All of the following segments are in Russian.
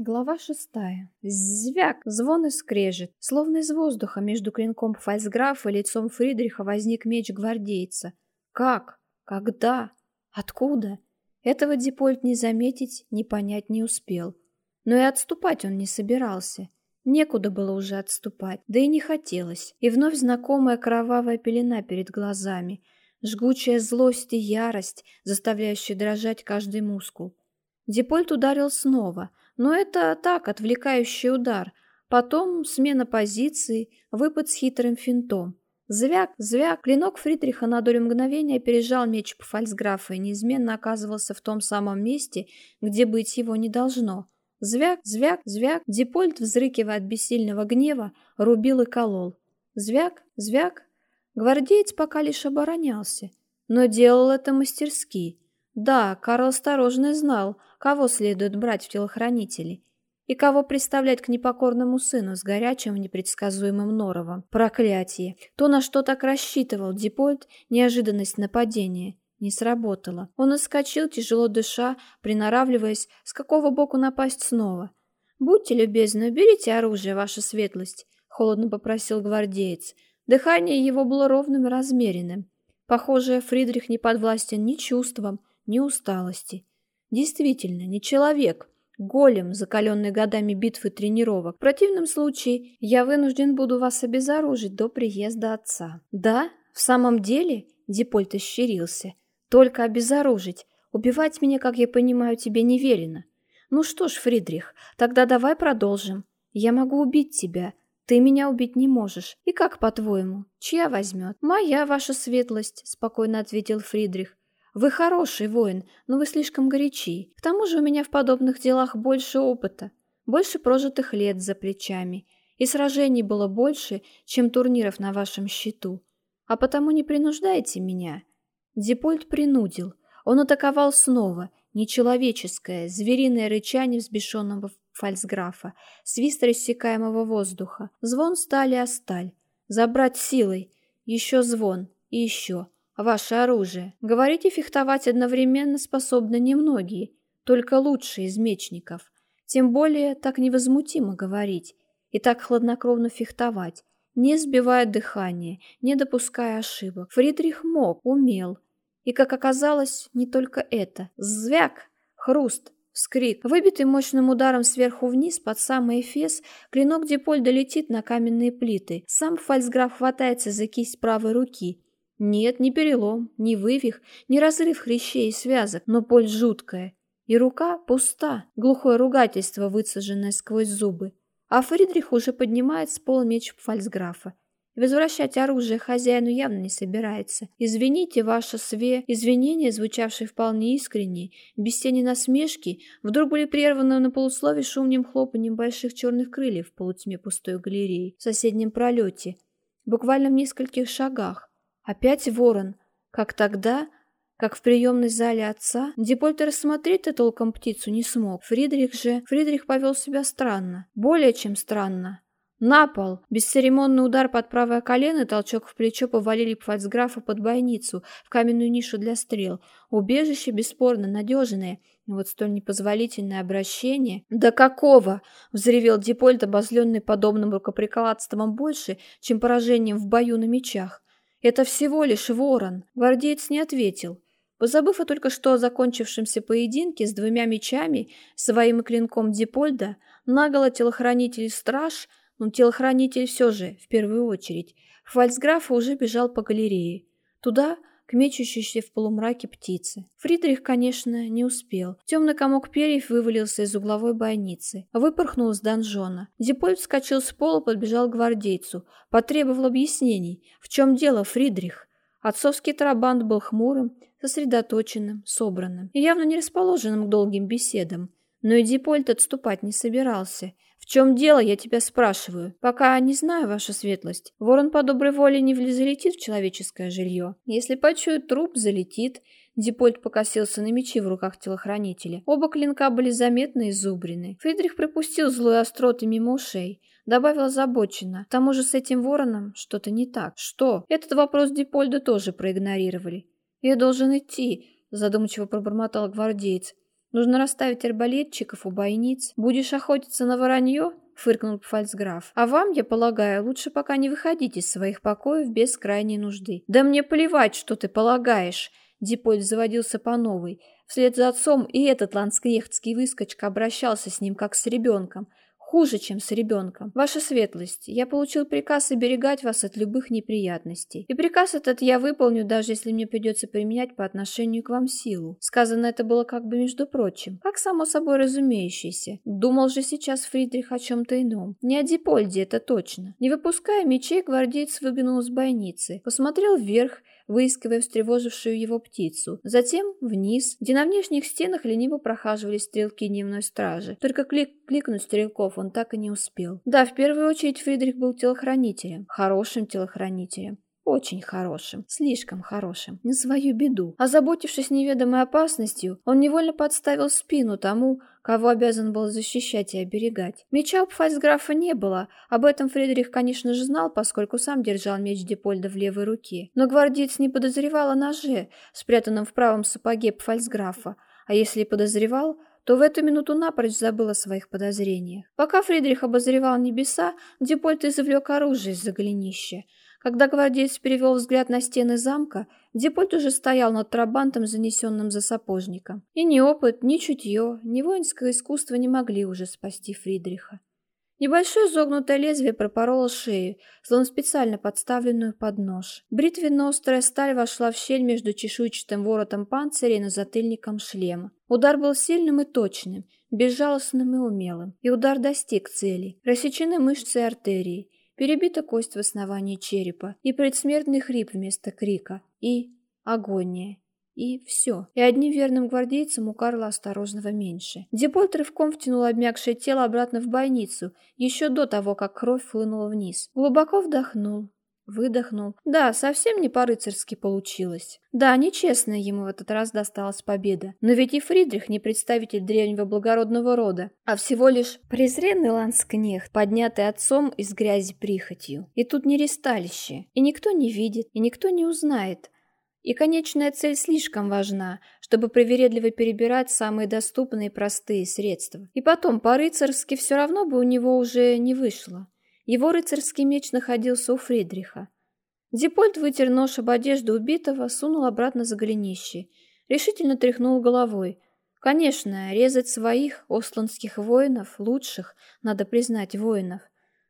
Глава шестая. Звяк, звон и скрежет. Словно из воздуха между клинком фальцграфа и лицом Фридриха возник меч гвардейца. Как? Когда? Откуда? Этого Дипольт не заметить, не понять не успел. Но и отступать он не собирался. Некуда было уже отступать, да и не хотелось. И вновь знакомая кровавая пелена перед глазами, жгучая злость и ярость, заставляющая дрожать каждый мускул. Дипольт ударил снова, но это так, отвлекающий удар. Потом смена позиции, выпад с хитрым финтом. Звяк, звяк, клинок Фридриха на долю мгновения опережал меч Пфальцграфа и неизменно оказывался в том самом месте, где быть его не должно. Звяк, звяк, звяк, Дипольт, взрыкивая от бессильного гнева, рубил и колол. Звяк, звяк. Гвардеец пока лишь оборонялся, но делал это мастерски. Да, Карл осторожно знал, кого следует брать в телохранители и кого представлять к непокорному сыну с горячим непредсказуемым норовом. Проклятие! То, на что так рассчитывал Дипольт, неожиданность нападения, не сработало. Он отскочил, тяжело дыша, приноравливаясь, с какого боку напасть снова. «Будьте любезны, берите оружие, ваша светлость», — холодно попросил гвардеец. Дыхание его было ровным и размеренным. Похоже, Фридрих не подвластен ни чувствам, ни усталости. Действительно, не человек, голем, закаленный годами битв и тренировок. В противном случае я вынужден буду вас обезоружить до приезда отца. Да, в самом деле, Дипольт ощерился, только обезоружить. Убивать меня, как я понимаю, тебе не велено. Ну что ж, Фридрих, тогда давай продолжим. Я могу убить тебя, ты меня убить не можешь. И как, по-твоему, чья возьмет? Моя, ваша светлость, спокойно ответил Фридрих. Вы хороший воин, но вы слишком горячи. К тому же у меня в подобных делах больше опыта, больше прожитых лет за плечами, и сражений было больше, чем турниров на вашем счету. А потому не принуждайте меня. Дипольт принудил. Он атаковал снова, нечеловеческое, звериное рычание взбешенного фальцграфа, свист рассекаемого воздуха, звон стали о сталь. Забрать силой, еще звон и еще — ваше оружие. Говорите, фехтовать одновременно способны немногие, только лучшие из мечников. Тем более так невозмутимо говорить и так хладнокровно фехтовать, не сбивая дыхание, не допуская ошибок. Фридрих мог, умел. И, как оказалось, не только это. Звяк, хруст, вскрик. Выбитый мощным ударом сверху вниз под самый эфес, клинок Дипольда летит на каменные плиты. Сам фальцграф хватается за кисть правой руки – нет, не перелом, не вывих, не разрыв хрящей и связок, но боль жуткая. И рука пуста, глухое ругательство, выцеженное сквозь зубы. А Фридрих уже поднимает с пола меч фальцграфа. Возвращать оружие хозяину явно не собирается. «Извините, ваша све...» Извинения, звучавшие вполне искренне, без тени насмешки, вдруг были прерваны на полуслове шумным хлопанием больших черных крыльев в полутьме пустой галереи в соседнем пролете, буквально в нескольких шагах. Опять ворон, как тогда, как в приемной зале отца. Дипольт рассмотреть-то толком птицу не смог. Фридрих же... Фридрих повел себя странно. Более чем странно. На пол! Бесцеремонный удар под правое колено и толчок в плечо повалили фальцграфа под бойницу, в каменную нишу для стрел. Убежище бесспорно надежное, но вот столь непозволительное обращение... «Да какого?» — взревел Дипольт, обозленный подобным рукоприкладством больше, чем поражением в бою на мечах. «Это всего лишь ворон», — гвардеец не ответил. Позабыв о только что закончившемся поединке с двумя мечами, своим клинком Дипольда, наголо телохранитель-страж, но телохранитель все же, в первую очередь, Фальцграфа уже бежал по галерее. Туда, к мечущейся в полумраке птицы. Фридрих, конечно, не успел. Темный комок перьев вывалился из угловой бойницы. Выпорхнул из донжона. Дипольт вскочил с пола, подбежал к гвардейцу. Потребовал объяснений. В чем дело, Фридрих? Отцовский трабант был хмурым, сосредоточенным, собранным и явно не расположенным к долгим беседам. Но и Дипольт отступать не собирался. «В чем дело, я тебя спрашиваю?» «Пока не знаю, ваша светлость. Ворон по доброй воле не залетит в человеческое жилье. Если почует труп, залетит». Дипольт покосился на мечи в руках телохранителя. Оба клинка были заметно изубрены. Фридрих пропустил злой остроты мимо ушей. Добавил озабоченно. К тому же с этим вороном что-то не так. Что? Этот вопрос Дипольда тоже проигнорировали. «Я должен идти», — задумчиво пробормотал гвардеец. Нужно расставить арбалетчиков у бойниц. Будешь охотиться на воронье? фыркнул фальцграф. «А вам, я полагаю, лучше пока не выходить из своих покоев без крайней нужды». «Да мне плевать, что ты полагаешь!» Дипольд заводился по новой. Вслед за отцом и этот ланскрехтский выскочка обращался с ним как с ребенком. Хуже, чем с ребенком. Ваша светлость, я получил приказ оберегать вас от любых неприятностей. И приказ этот я выполню, даже если мне придется применять по отношению к вам силу. Сказано это было как бы между прочим. Как само собой разумеющееся. Думал же сейчас Фридрих о чем-то ином. Не о Дипольде, это точно. Не выпуская мечей, гвардеец выглянул с бойницы. Посмотрел вверх выискивая встревожившую его птицу. Затем вниз, где на внешних стенах лениво прохаживались стрелки дневной стражи. Только клик кликнуть стрелков он так и не успел. Да, в первую очередь Фридрих был телохранителем. Хорошим телохранителем. Очень хорошим, слишком хорошим, на свою беду. Озаботившись неведомой опасностью, он невольно подставил спину тому, кого обязан был защищать и оберегать. Меча у фальцграфа не было, об этом Фредерик, конечно же, знал, поскольку сам держал меч Депольда в левой руке. Но гвардеец не подозревал о ноже, спрятанном в правом сапоге фальцграфа, а если и подозревал, то в эту минуту напрочь забыл о своих подозрениях. Пока Фридрих обозревал небеса, Депольт извлек оружие из-за голенища. Когда гвардеец перевел взгляд на стены замка, Депольт уже стоял над трабантом, занесенным за сапожником. И ни опыт, ни чутье, ни воинское искусство не могли уже спасти Фридриха. Небольшое изогнутое лезвие пропороло шею, словно специально подставленную под нож. Бритвенно-острая сталь вошла в щель между чешуйчатым воротом панциря и назатыльником шлема. Удар был сильным и точным, безжалостным и умелым, и удар достиг цели. Рассечены мышцы и артерии, перебита кость в основании черепа, и предсмертный хрип вместо крика, и агония. И все. И одним верным гвардейцам у Карла осторожного меньше. Депольт рывком втянул обмякшее тело обратно в бойницу, еще до того, как кровь хлынула вниз. Глубоко вдохнул, Выдохнул. Да, совсем не по-рыцарски получилось. Да, нечестно ему в этот раз досталась победа. Но ведь и Фридрих не представитель древнего благородного рода, а всего лишь презренный ланскнехт, поднятый отцом из грязи прихотью. И тут не ресталище. И никто не видит, и никто не узнает. И конечная цель слишком важна, чтобы привередливо перебирать самые доступные простые средства. И потом, по-рыцарски все равно бы у него уже не вышло. Его рыцарский меч находился у Фридриха. Дипольт вытер нож об одежду убитого, сунул обратно за голенище. Решительно тряхнул головой. Конечно, резать своих осланских воинов, лучших, надо признать, воинов,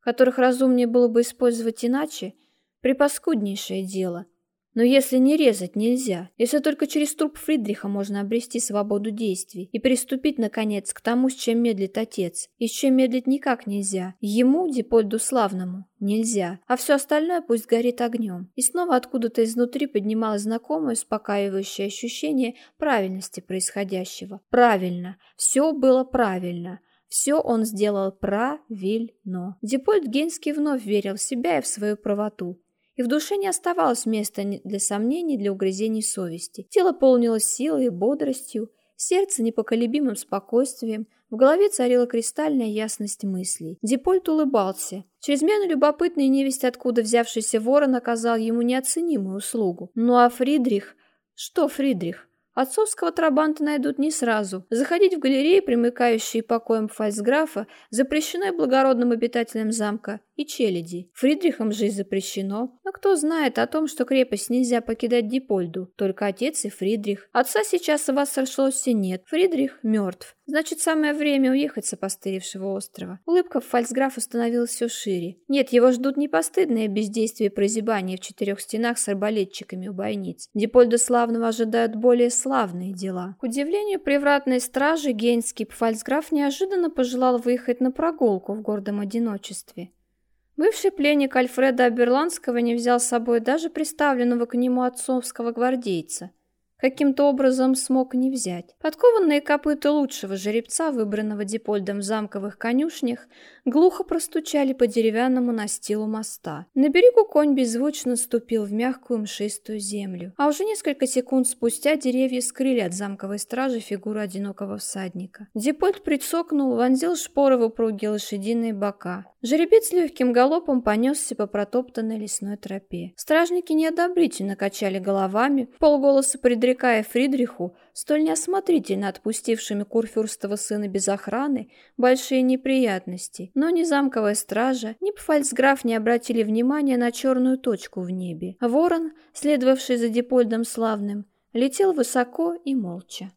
которых разумнее было бы использовать иначе, припаскуднейшее дело — но если не резать нельзя, если только через труп Фридриха можно обрести свободу действий и приступить, наконец, к тому, с чем медлит отец, и с чем медлить никак нельзя, ему, Дипольду Славному, нельзя, а все остальное пусть горит огнем. И снова откуда-то изнутри поднималось знакомое, успокаивающее ощущение правильности происходящего. Правильно, все было правильно. Все он сделал правильно. Дипольд Генский вновь верил в себя и в свою правоту и в душе не оставалось места для сомнений, для угрызений совести. Тело полнилось силой и бодростью, сердце непоколебимым спокойствием, в голове царила кристальная ясность мыслей. Дипольт улыбался. Чрезмерно любопытный невесть, откуда взявшийся ворон оказал ему неоценимую услугу. Ну а Фридрих... Что Фридрих? Отцовского трабанта найдут не сразу. Заходить в галереи, примыкающие покоем фальцграфа, запрещено и благородным обитателям замка, и челяди. Фридрихам же запрещено. Но кто знает о том, что крепость нельзя покидать Дипольду. Только отец и Фридрих. Отца сейчас у вас сошлось нет. Фридрих мертв. Значит, самое время уехать с опостылевшего острова. Улыбка фальцграфа становилась все шире. Нет, его ждут не постыдное бездействие и прозябание в четырех стенах с арбалетчиками у бойниц. Дипольда славного ожидают более славные дела. К удивлению привратной стражи, генский фальцграф неожиданно пожелал выехать на прогулку в гордом одиночестве. Бывший пленник Альфреда Аберландского не взял с собой даже приставленного к нему отцовского гвардейца – каким-то образом смог не взять. Подкованные копыта лучшего жеребца, выбранного Дипольдом в замковых конюшнях, глухо простучали по деревянному настилу моста. На берегу конь беззвучно ступил в мягкую мшистую землю, а уже несколько секунд спустя деревья скрыли от замковой стражи фигуру одинокого всадника. Дипольд прицокнул, вонзил шпоры в упругие лошадиные бока. Жеребец легким галопом понесся по протоптанной лесной тропе. Стражники неодобрительно качали головами, полголоса предрекая Фридриху, столь неосмотрительно отпустившими Курфюрстова сына без охраны, большие неприятности. Но ни замковая стража, ни фальцграф не обратили внимания на черную точку в небе. Ворон, следовавший за Депольдом Славным, летел высоко и молча.